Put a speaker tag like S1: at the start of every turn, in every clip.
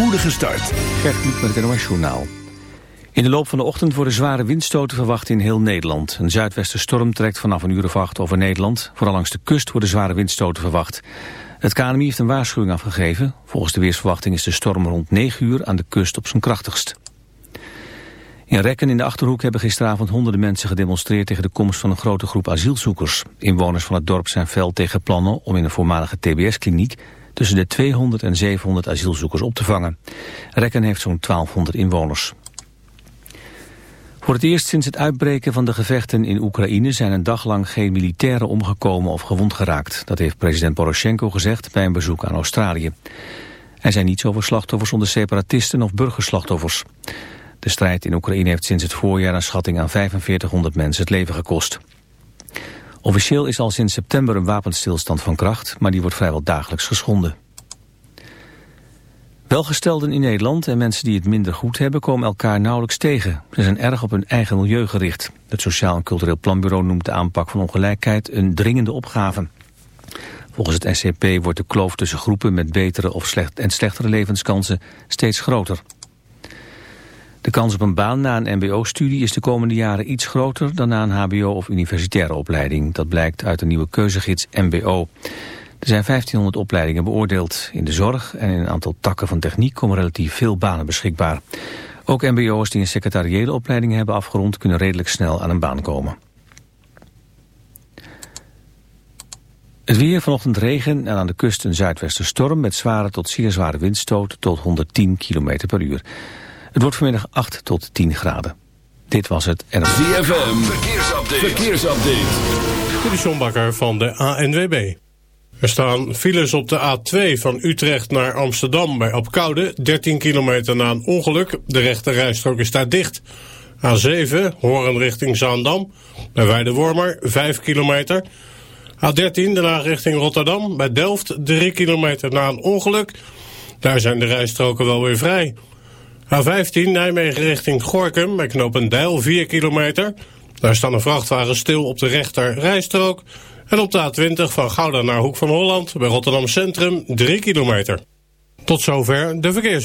S1: spoedige start.
S2: Gert Kluk met het NOS Journaal. In de loop van de ochtend worden zware windstoten verwacht in heel Nederland. Een zuidwestenstorm trekt vanaf een uur of acht over Nederland. Vooral langs de kust worden zware windstoten verwacht. Het KNMI heeft een waarschuwing afgegeven. Volgens de weersverwachting is de storm rond 9 uur aan de kust op zijn krachtigst. In Rekken in de Achterhoek hebben gisteravond honderden mensen gedemonstreerd tegen de komst van een grote groep asielzoekers. Inwoners van het dorp zijn fel tegen plannen om in een voormalige TBS-kliniek tussen de 200 en 700 asielzoekers op te vangen. Rekken heeft zo'n 1200 inwoners. Voor het eerst sinds het uitbreken van de gevechten in Oekraïne zijn een dag lang geen militairen omgekomen of gewond geraakt. Dat heeft president Poroshenko gezegd bij een bezoek aan Australië. Er zijn niets over slachtoffers onder separatisten of burgerslachtoffers. De strijd in Oekraïne heeft sinds het voorjaar een schatting aan 4500 mensen het leven gekost. Officieel is al sinds september een wapenstilstand van kracht, maar die wordt vrijwel dagelijks geschonden. Welgestelden in Nederland en mensen die het minder goed hebben komen elkaar nauwelijks tegen. Ze zijn erg op hun eigen milieu gericht. Het Sociaal en Cultureel Planbureau noemt de aanpak van ongelijkheid een dringende opgave. Volgens het SCP wordt de kloof tussen groepen met betere of slecht en slechtere levenskansen steeds groter. De kans op een baan na een mbo-studie is de komende jaren iets groter dan na een hbo- of universitaire opleiding. Dat blijkt uit de nieuwe keuzegids mbo. Er zijn 1500 opleidingen beoordeeld. In de zorg en in een aantal takken van techniek komen relatief veel banen beschikbaar. Ook mbo'ers die een secretariële opleiding hebben afgerond... kunnen redelijk snel aan een baan komen. Het weer vanochtend regen en aan de kust een zuidwestenstorm... met zware tot zeer zware windstoten tot 110 km per uur. Het wordt vanmiddag 8 tot 10 graden. Dit was het en...
S1: ZFM, verkeersupdate. verkeersupdate.
S3: De van de ANWB. Er staan files op de A2 van Utrecht naar Amsterdam bij Apkoude. 13 kilometer na een ongeluk. De rechte rijstrook is daar dicht. A7, Horen richting Zaandam. Bij Weidewormer, 5 kilometer. A13, daarna richting Rotterdam. Bij Delft, 3 kilometer na een ongeluk. Daar zijn de rijstroken wel weer vrij. A15, Nijmegen richting Gorkum. Bij Knopendijl, 4 kilometer. Daar staan een vrachtwagen stil op de rechter rijstrook. En op de A20 van Gouda naar Hoek van Holland bij Rotterdam Centrum 3 kilometer. Tot zover de verkeers.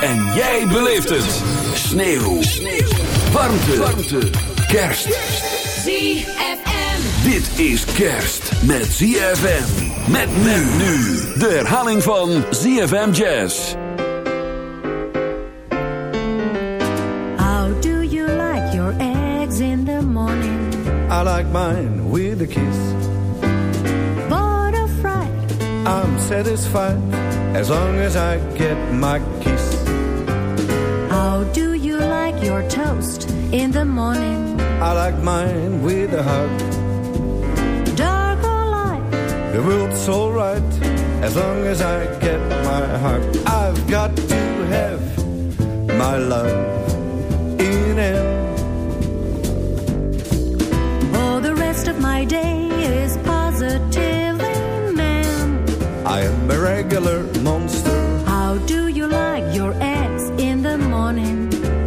S1: En jij beleeft het. Sneeuw. Sneeuw. Warmte. Warmte. Kerst.
S4: ZFM.
S1: Dit is kerst met ZFM. Met men nu. De herhaling van ZFM Jazz.
S5: How do you like your eggs in the morning?
S6: I like mine with a kiss.
S5: Fried?
S6: I'm satisfied as long as I get my kiss.
S5: How do you like your toast in the morning?
S6: I like mine with a hug.
S5: Dark or light?
S7: The world's alright as long as I get my heart. I've got to have my love in it.
S5: Oh, the rest of my day is positively man.
S7: I am a regular monster.
S5: How do you like your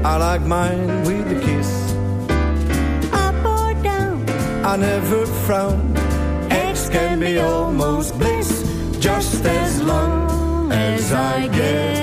S7: I like mine with a kiss.
S5: Up or down?
S7: I never frown. Eggs can be almost bliss, just as long as I get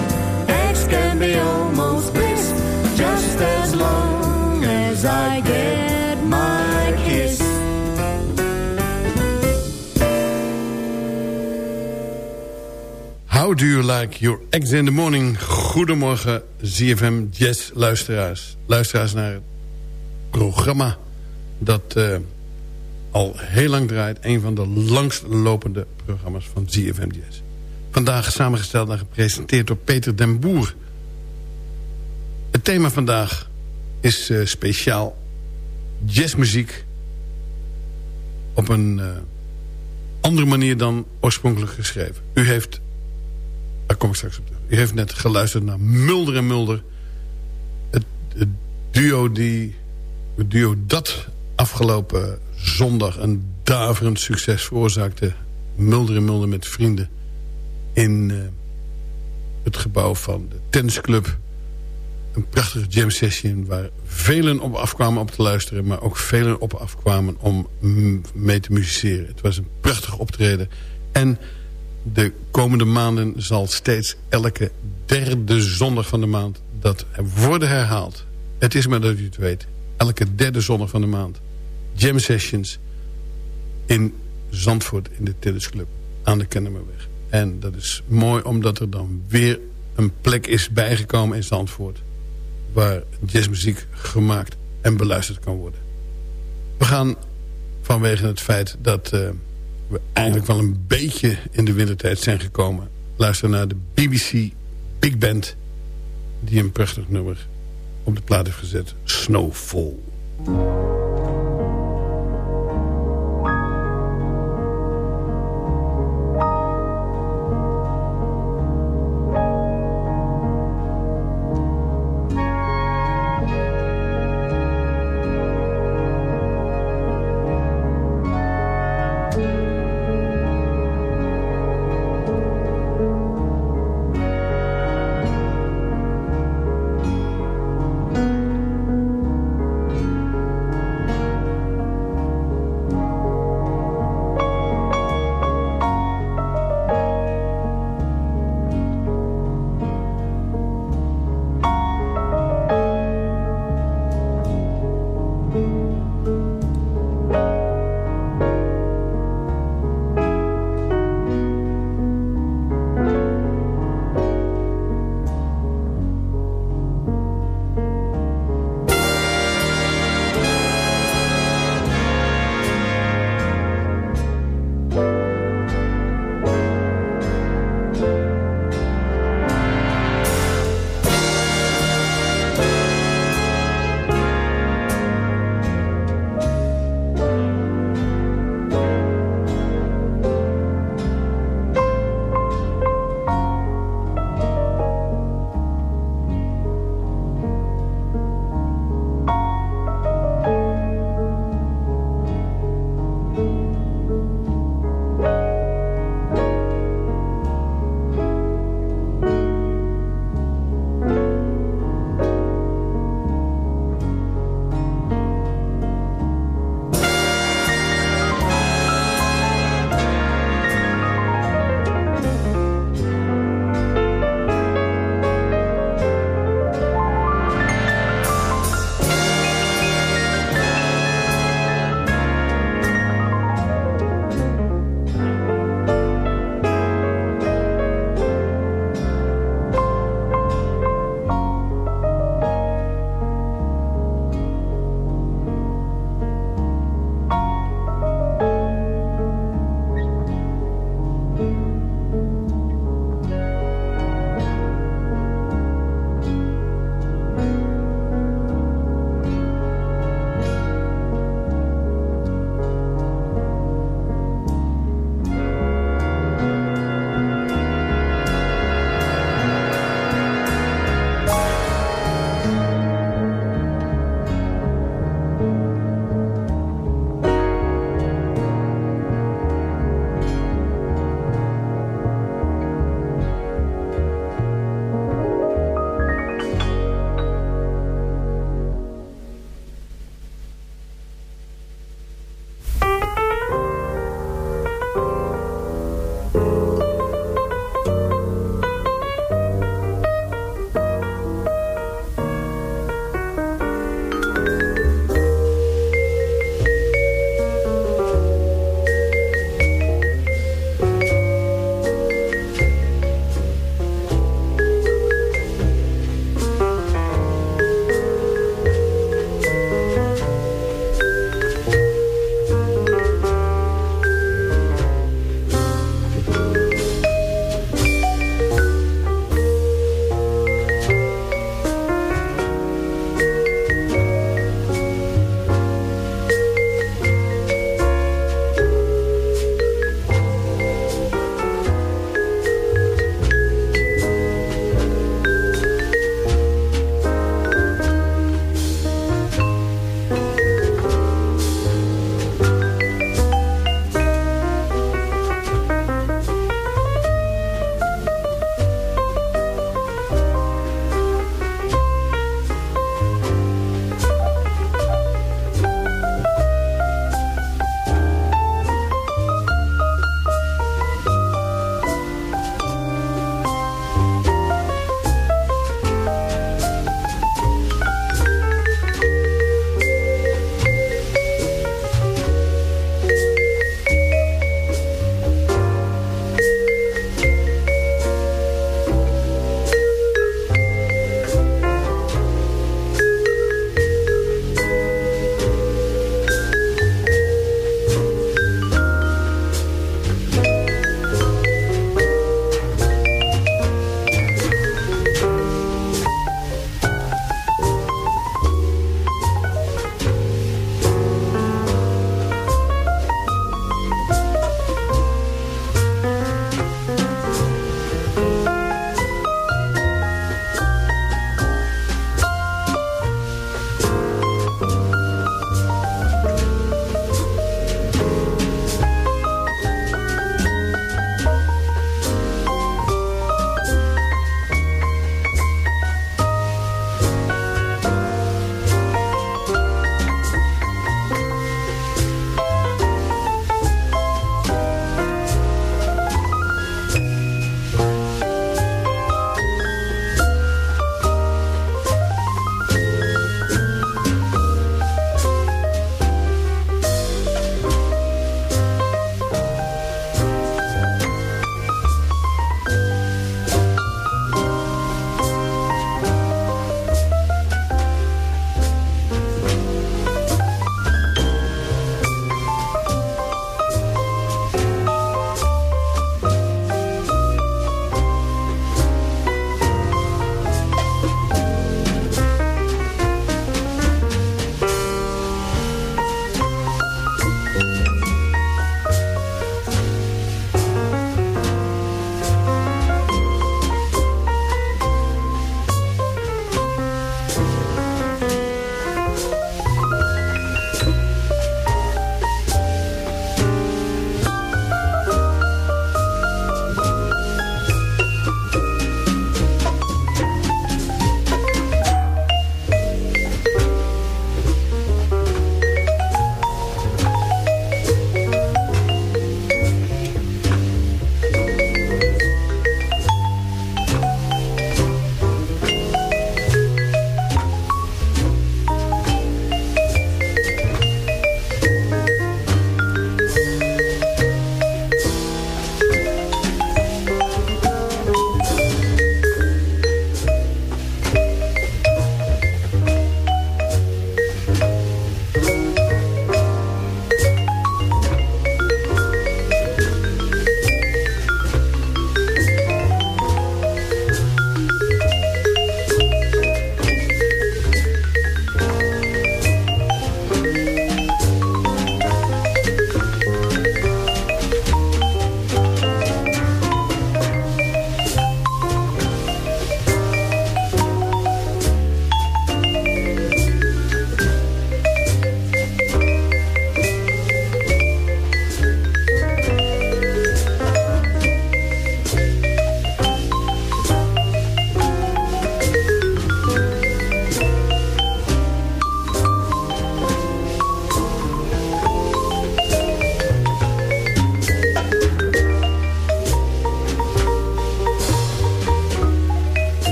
S4: Do you like your eggs in the morning? Goedemorgen, ZFM Jazz luisteraars. Luisteraars naar het programma dat eh, al heel lang draait. Een van de langst lopende programma's van ZFM Jazz. Vandaag samengesteld en gepresenteerd door Peter den Boer. Het thema vandaag is eh, speciaal jazzmuziek... op een eh, andere manier dan oorspronkelijk geschreven. U heeft daar kom ik straks op. U heeft net geluisterd naar Mulder en Mulder. Het, duo die... Het duo dat afgelopen zondag een daverend succes veroorzaakte. Mulder en Mulder met vrienden. In uh, het gebouw van de tennisclub. Een prachtige jam session waar velen op afkwamen om te luisteren. Maar ook velen op afkwamen om mee te musiceren. Het was een prachtig optreden. En de komende maanden zal steeds elke derde zondag van de maand dat worden herhaald. Het is maar dat u het weet. Elke derde zondag van de maand. Jam sessions in Zandvoort in de tennisclub aan de Kennemerweg. En dat is mooi omdat er dan weer een plek is bijgekomen in Zandvoort. Waar jazzmuziek gemaakt en beluisterd kan worden. We gaan vanwege het feit dat... Uh, we eigenlijk wel een beetje in de wintertijd zijn gekomen. Luister naar de BBC Big Band... die een prachtig nummer op de plaat heeft gezet. Snowfall.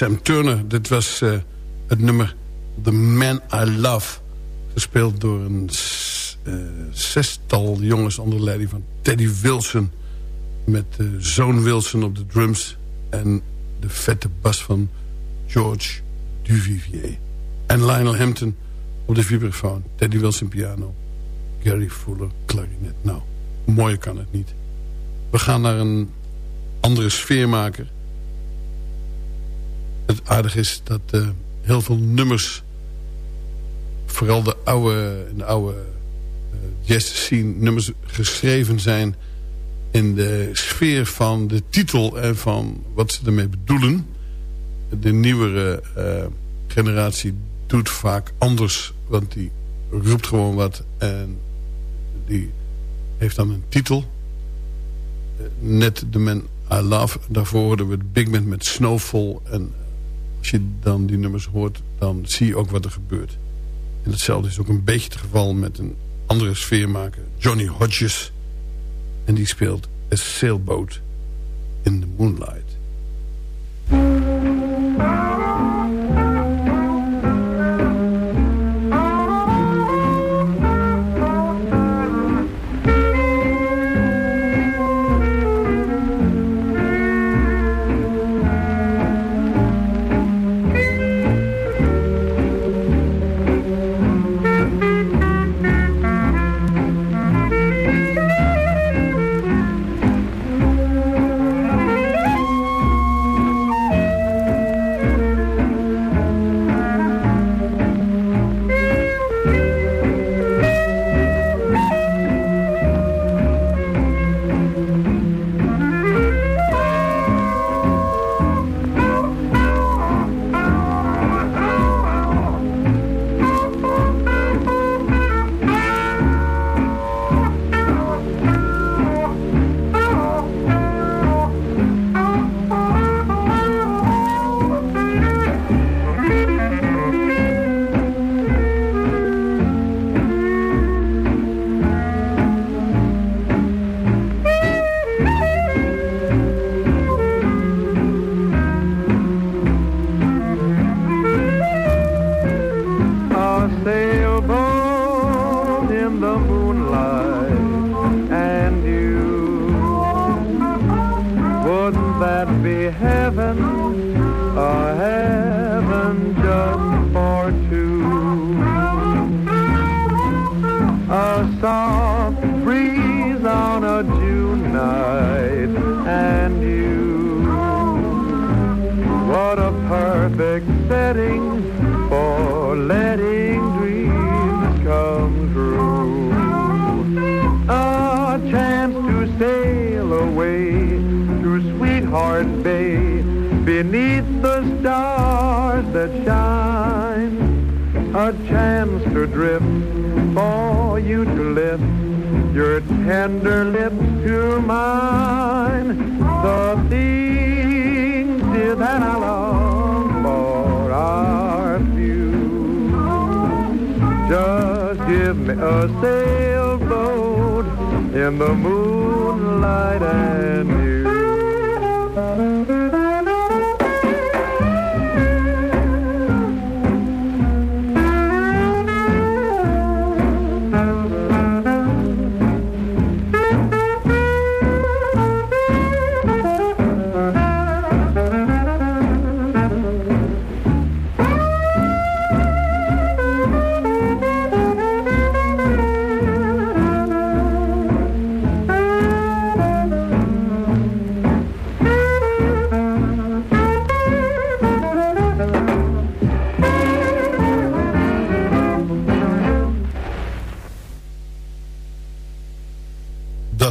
S4: Sam Turner. Dit was uh, het nummer The Man I Love. Gespeeld door een uh, zestal jongens onder leiding van Teddy Wilson. Met uh, zoon Wilson op de drums. En de vette bas van George Duvivier. En Lionel Hampton op de vibrafoon. Teddy Wilson piano. Gary Fuller klarinet. Nou, mooier kan het niet. We gaan naar een andere sfeer maken. Het aardige is dat uh, heel veel nummers... vooral de oude, de oude uh, jazz scene nummers geschreven zijn... in de sfeer van de titel en van wat ze ermee bedoelen. De nieuwere uh, generatie doet vaak anders... want die roept gewoon wat en die heeft dan een titel. Net The Man I Love. Daarvoor hoorden we de Big Band met Snowfall. En als je dan die nummers hoort, dan zie je ook wat er gebeurt. En hetzelfde is ook een beetje het geval met een andere sfeermaker. Johnny Hodges. En die speelt A Sailboat in the Moonlight.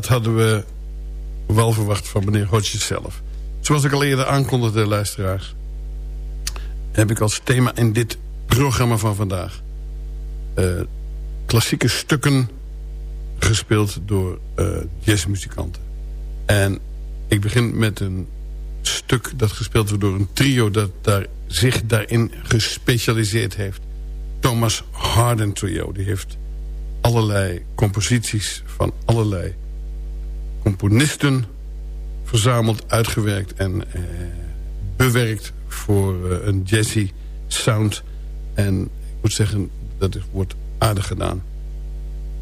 S4: Hadden we wel verwacht van meneer Hodges zelf. Zoals ik al eerder aankondigde, luisteraars... heb ik als thema in dit programma van vandaag... Uh, klassieke stukken gespeeld door uh, jazzmuzikanten. En ik begin met een stuk dat gespeeld wordt door een trio... dat daar, zich daarin gespecialiseerd heeft. Thomas Harden Trio. Die heeft allerlei composities van allerlei componisten verzameld, uitgewerkt en eh, bewerkt voor eh, een jazzy sound. En ik moet zeggen, dat wordt aardig gedaan.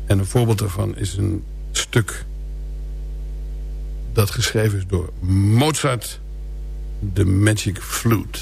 S4: En een voorbeeld daarvan is een stuk dat geschreven is door Mozart, The Magic Flute.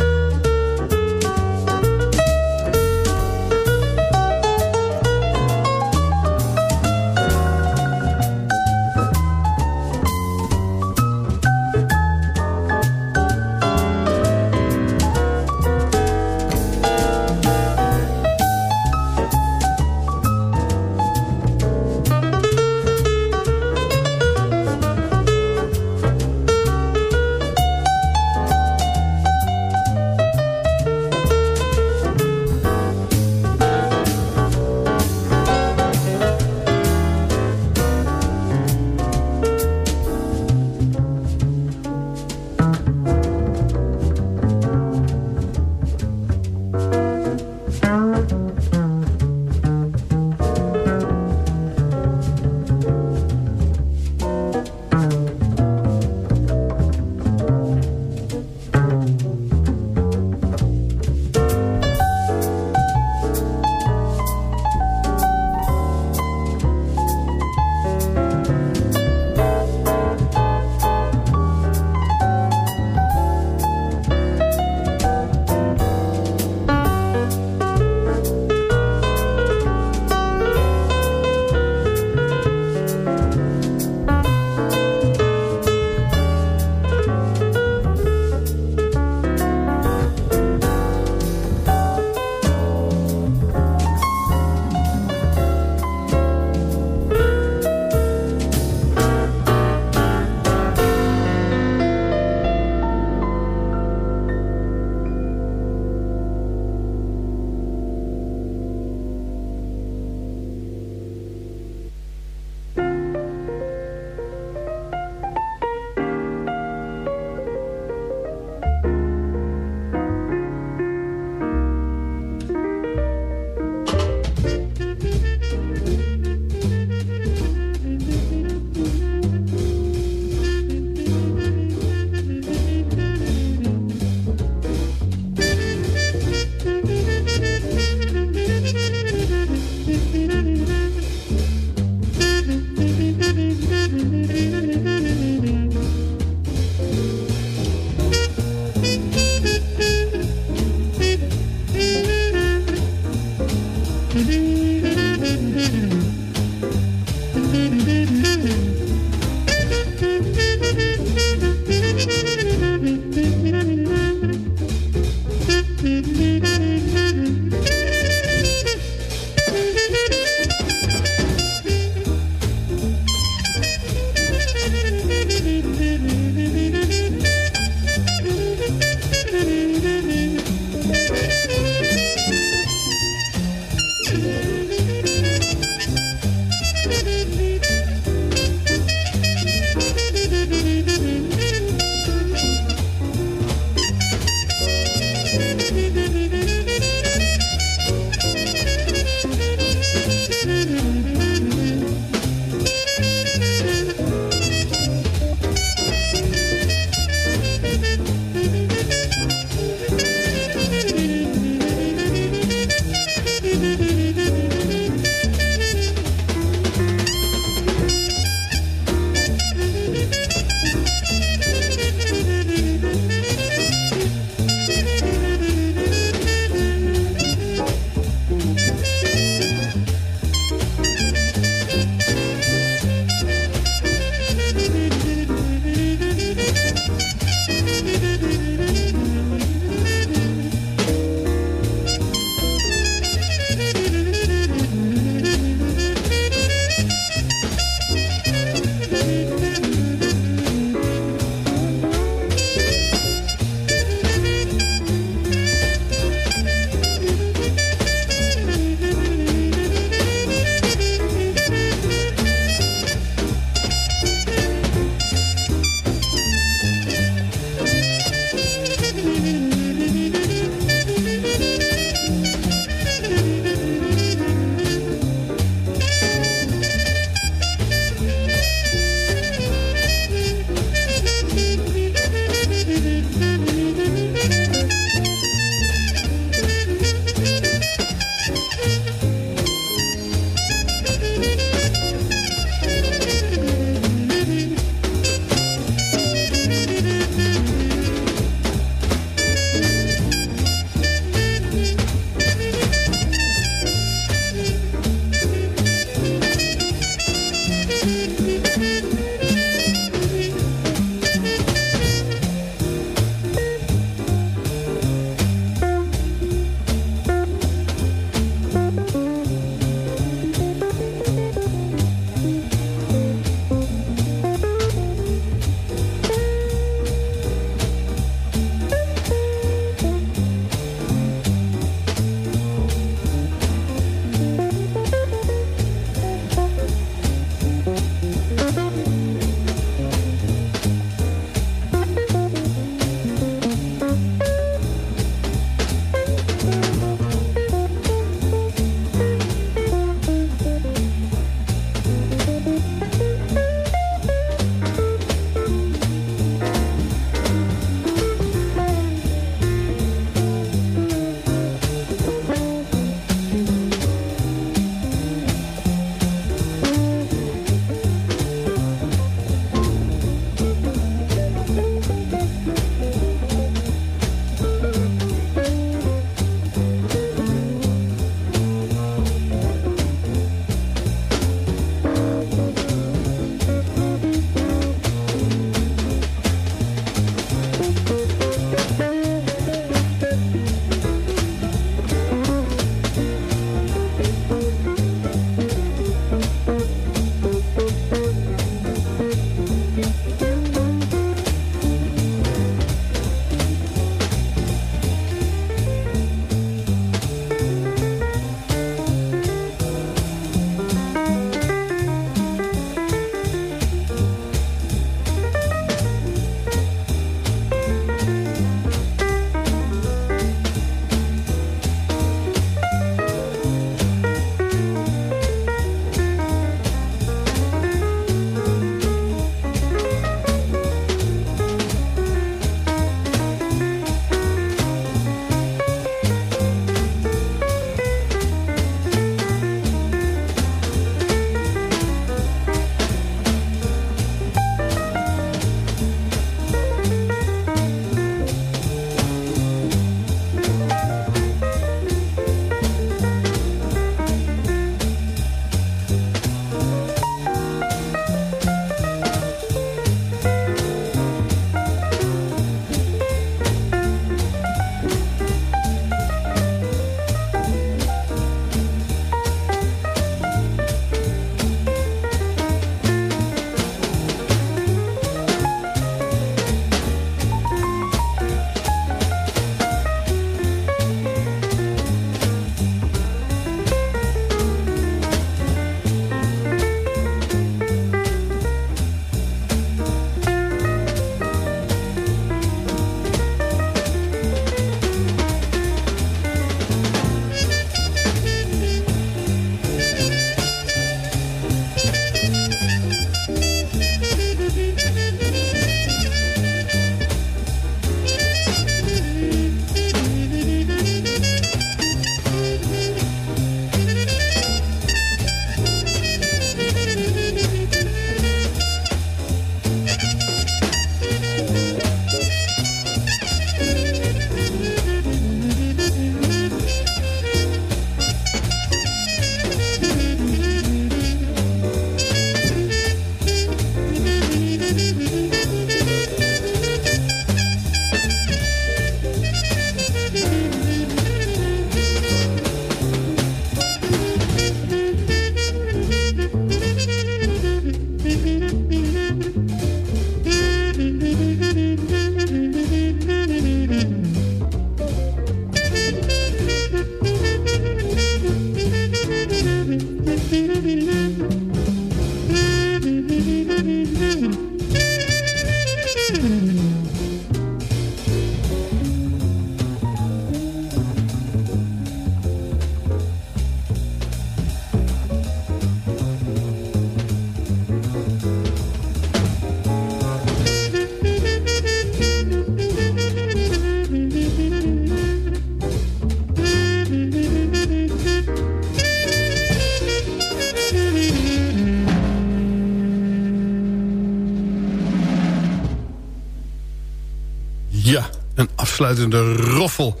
S4: Afsluitende roffel.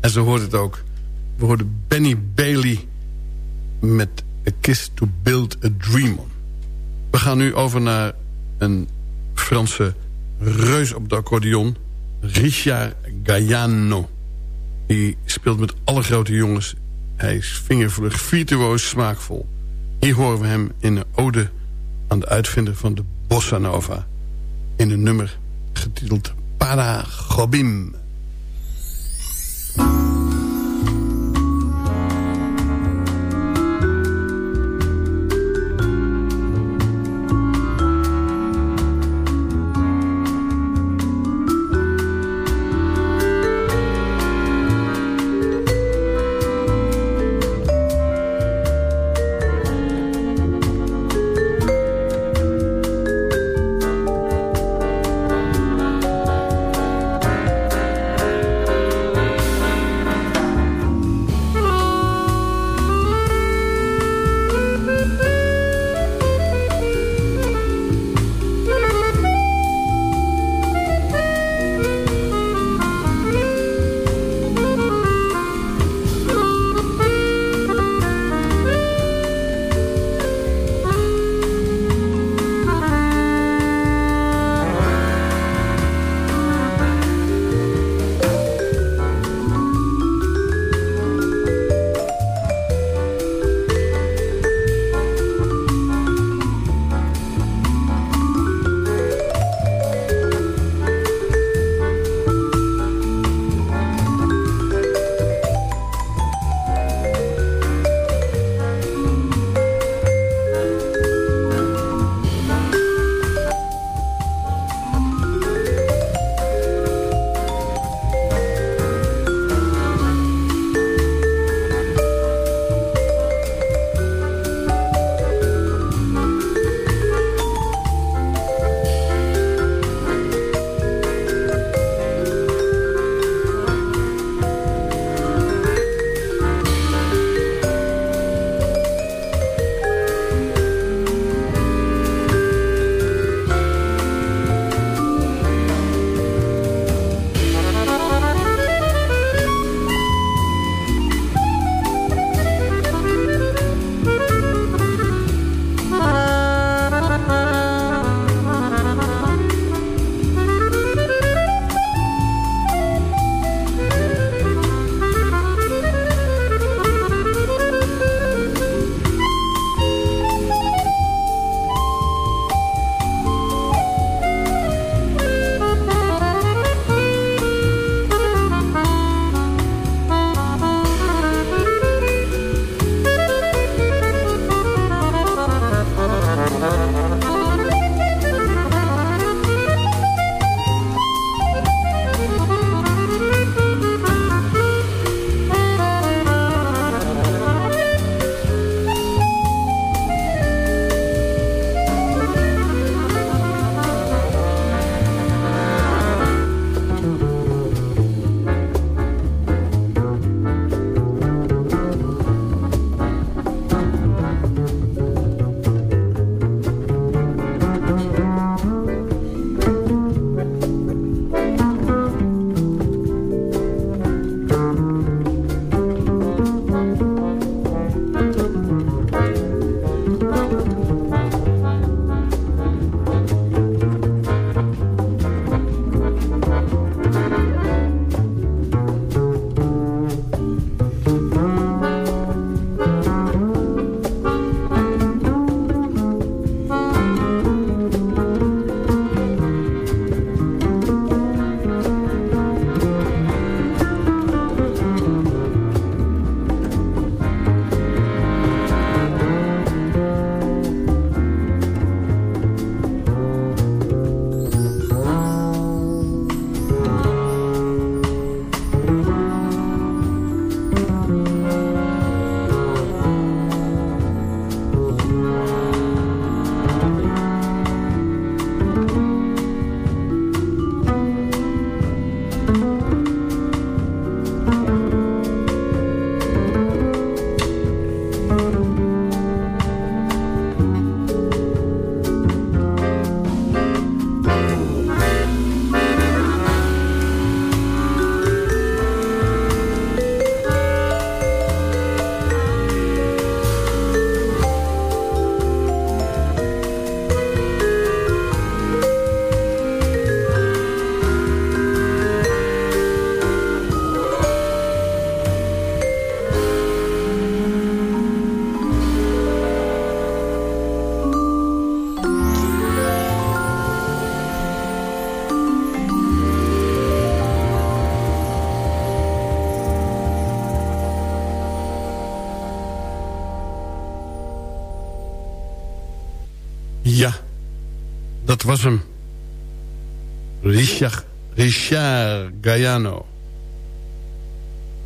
S4: En zo hoort het ook. We hoorden Benny Bailey met A Kiss to Build a Dream On. We gaan nu over naar een Franse reus op de accordeon. Richard Gaiano. Die speelt met alle grote jongens. Hij is vingervlug, virtuoos, smaakvol. Hier horen we hem in een ode aan de uitvinder van de Bossa Nova. In een nummer getiteld Para Gobim. Dat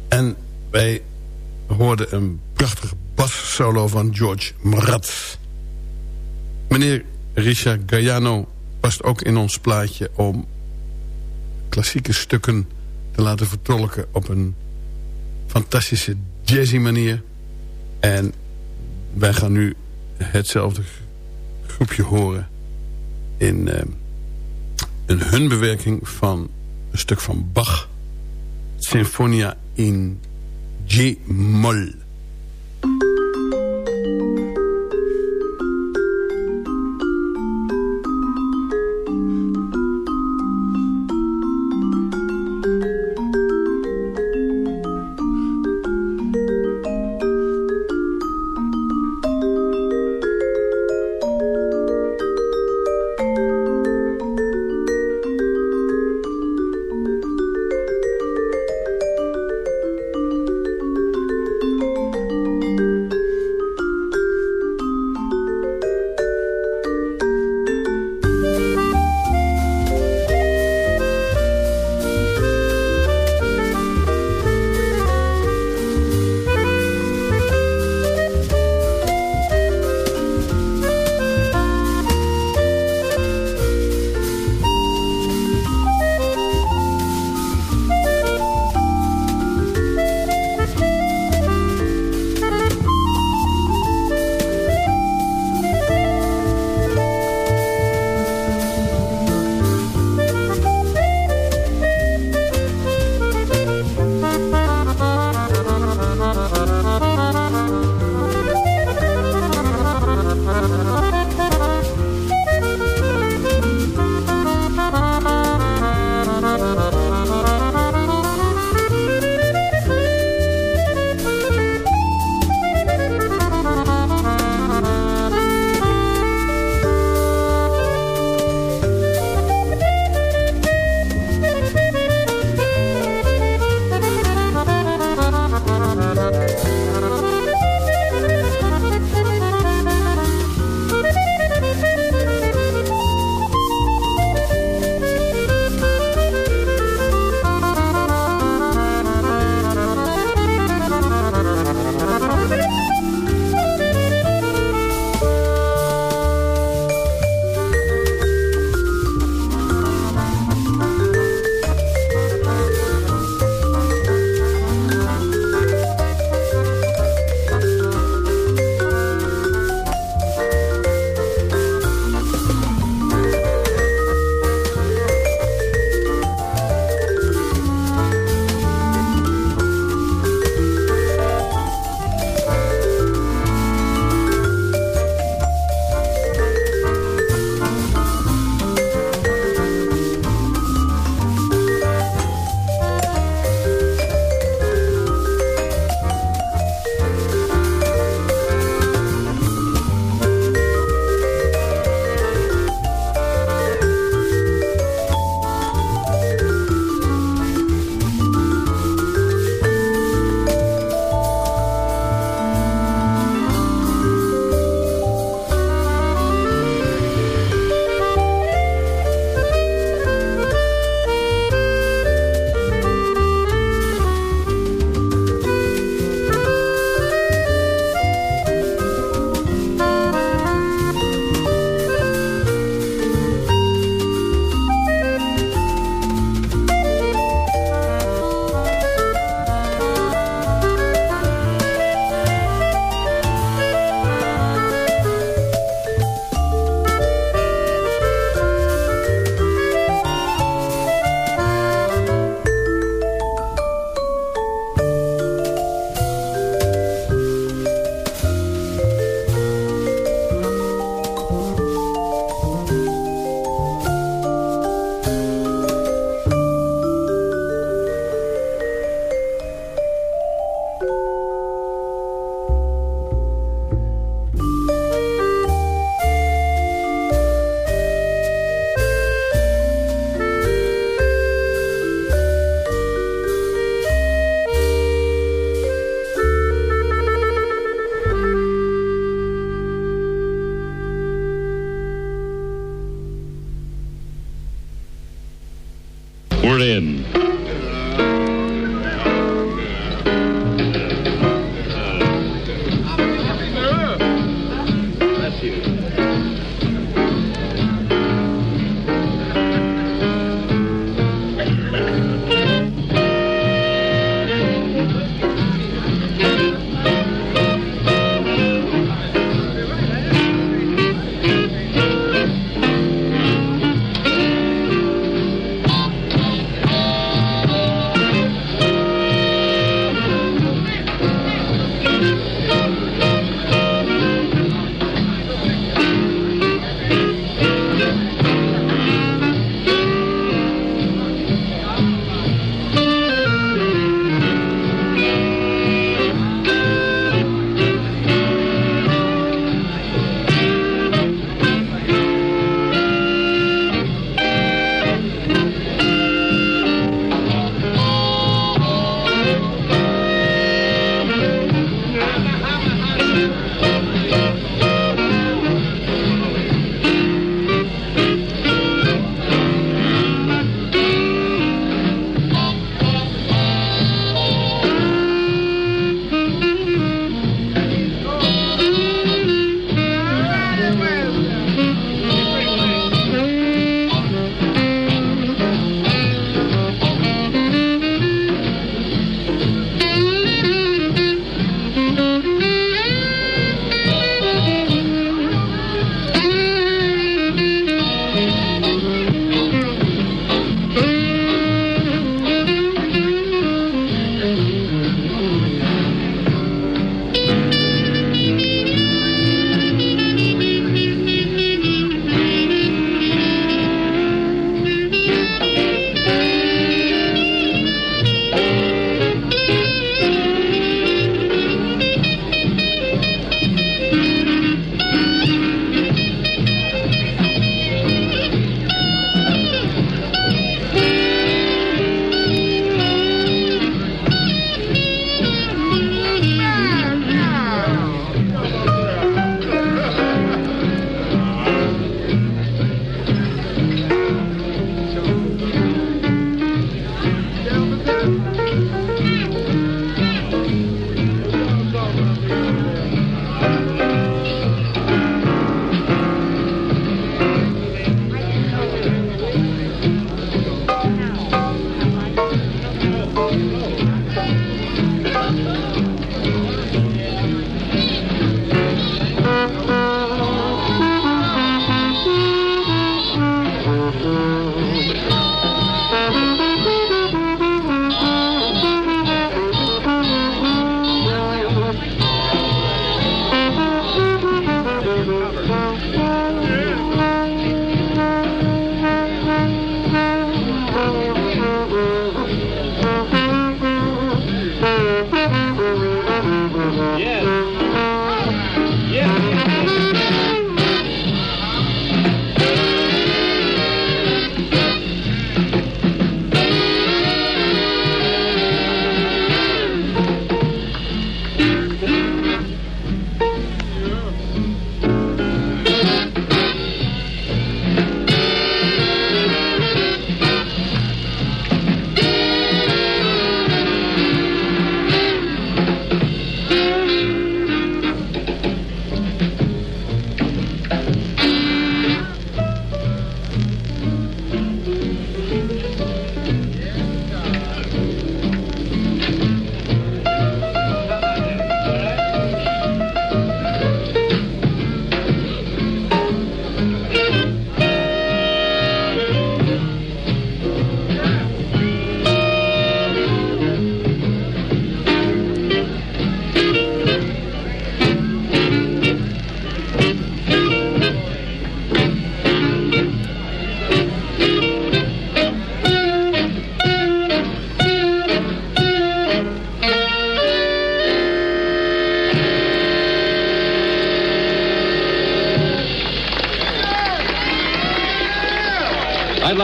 S4: En wij hoorden een prachtige bassolo van George Mraz. Meneer Richard Gaiano past ook in ons plaatje... om klassieke stukken te laten vertolken op een fantastische jazzy manier. En wij gaan nu hetzelfde groepje horen in uh, een hun bewerking van een stuk van Bach. Sinfonia in G-moll.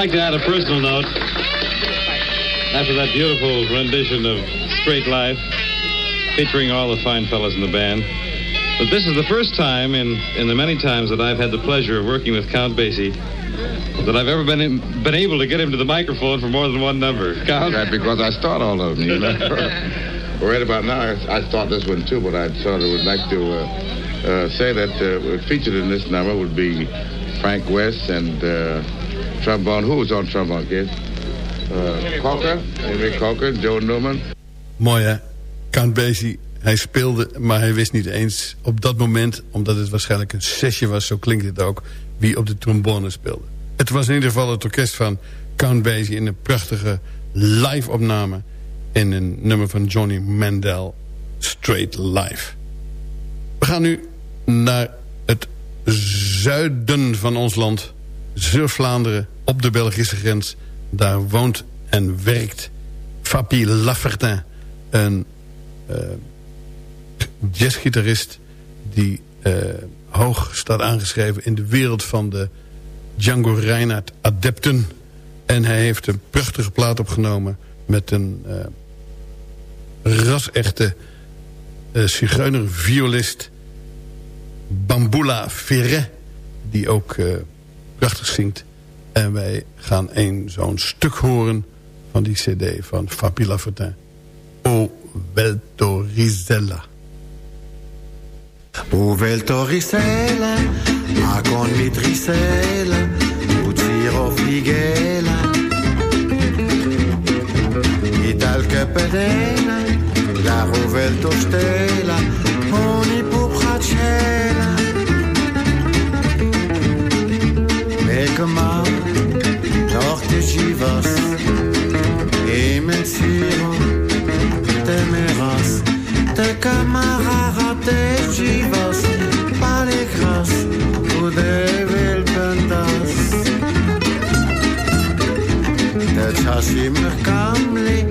S8: Like to add a personal note. After that beautiful rendition of Straight Life, featuring all the fine fellows in the band, but this is the first time in, in the many times that I've had the pleasure of working with Count Basie that I've ever been in, been able to get him to the microphone for more than one number. Count?
S9: Right, because I start all of them, you know. right about now, I, I start this one too, but I sort of would like to uh, uh, say that uh, featured in this number would be Frank West and uh, trombone. Who was on trombone, kid? Uh, Cocker, Henry Cocker, Joe Newman.
S4: Mooi hè? Count Basie, hij speelde, maar hij wist niet eens op dat moment... omdat het waarschijnlijk een sessie was, zo klinkt het ook... wie op de trombone speelde. Het was in ieder geval het orkest van Count Basie... in een prachtige live-opname... in een nummer van Johnny Mandel, Straight Live. We gaan nu naar het zuiden van ons land... Zuid-Vlaanderen, op de Belgische grens. Daar woont en werkt Fabi Lafertin... een uh, jazzgitarist die uh, hoog staat aangeschreven... in de wereld van de Django Reinhardt adepten. En hij heeft een prachtige plaat opgenomen... met een uh, ras-echte uh, zigeuner-violist... Bambula Ferret... die ook prachtig zingt. En wij gaan een zo'n stuk horen van die cd van Fabila Fortin. O Veltorizella.
S6: O Veltorizella, a con mitrisella, o tiro flighella. Ital capedena, la rovelto stella, simmer kamle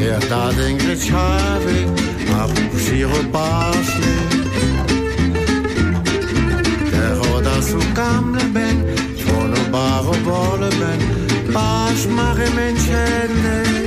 S6: Er dat engret chave a sire basle Der rot as ou kamle ben Fon o bar o bolle ben Bas mar e menschenne.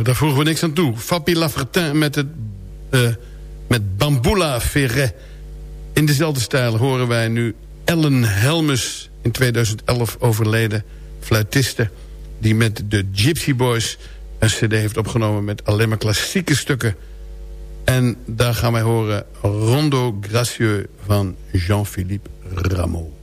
S4: Zo, daar voegen we niks aan toe. Fabi Lafretin met, het, uh, met Bamboula Ferret. In dezelfde stijl horen wij nu Ellen Helmus... in 2011 overleden fluitiste... die met de Gypsy Boys een cd heeft opgenomen... met alleen maar klassieke stukken. En daar gaan wij horen Rondo Gracieux van Jean-Philippe Rameau.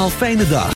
S10: Allemaal fijne dag.